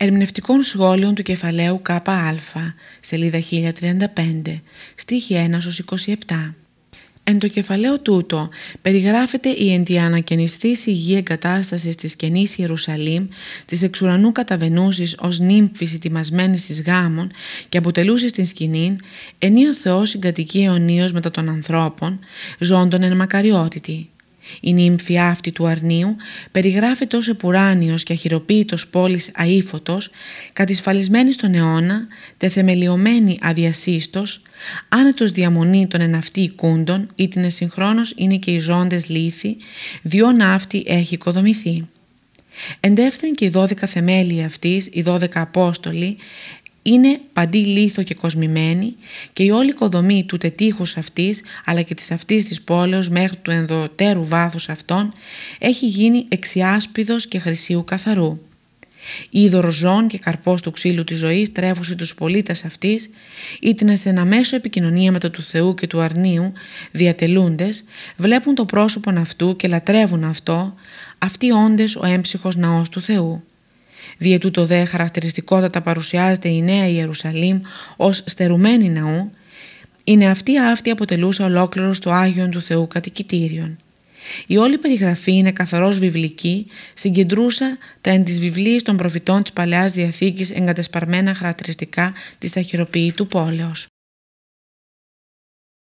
Ερμηνευτικών σχόλων του κεφαλαίου ΚΑ, σελίδα 1035, στίχη 1 27. Εν το κεφαλαίο τούτο περιγράφεται η εντιανακαινιστής υγεία εγκατάσταση της καινής Ιερουσαλήμ, της εξουρανού καταβενούσης ως νύμφης ετοιμασμένης εις γάμων και αποτελούσης την σκηνήν, ενίο Θεός συγκατοικεί αιωνίως μετά των ανθρώπων, ζώντων εν μακαριότητη. Η νύμφη αυτή του αρνίου περιγράφεται ως επουράνιος και αχυροποίητος πόλης αήφωτος, κατησφαλισμένη στον αιώνα, τεθεμελιωμένη αδιασύστος, άνετος διαμονή των εναυτή οικούντων, ή την εσυγχρόνως είναι και οι ζώντες λύθη, δυο ναύτη έχει οικοδομηθεί. Εντεύθεν και οι δώδεκα θεμέλια αυτής, οι δώδεκα Απόστολοι, είναι παντί λίθο και κοσμημένη και η όλη οικοδομή του τετύχους αυτής αλλά και της αυτής της πόλεως μέχρι του ενδοτέρου βάθους αυτών έχει γίνει εξιάσπιδος και χρυσίου καθαρού. Η ζών και καρπός του ξύλου της ζωής τρέφουσε τους πολίτες αυτής είτε σε ένα μέσο επικοινωνία μετά του Θεού και του αρνίου διατελούντες βλέπουν το πρόσωπο αυτού και λατρεύουν αυτό αυτοί όντες ο έμψυχος ναός του Θεού. Δια τούτο δε χαρακτηριστικότατα παρουσιάζεται η Νέα Ιερουσαλήμ ως στερουμένη ναού, είναι αυτή αυτή αποτελούσε ολόκληρος το Άγιον του Θεού κατοικητήριον. Η όλη περιγραφή είναι καθαρός βιβλική, συγκεντρούσα τα εν της βιβλίας των προφητών της Παλαιάς Διαθήκης εγκατεσπαρμένα χαρακτηριστικά της αχυροποίητου πόλεως.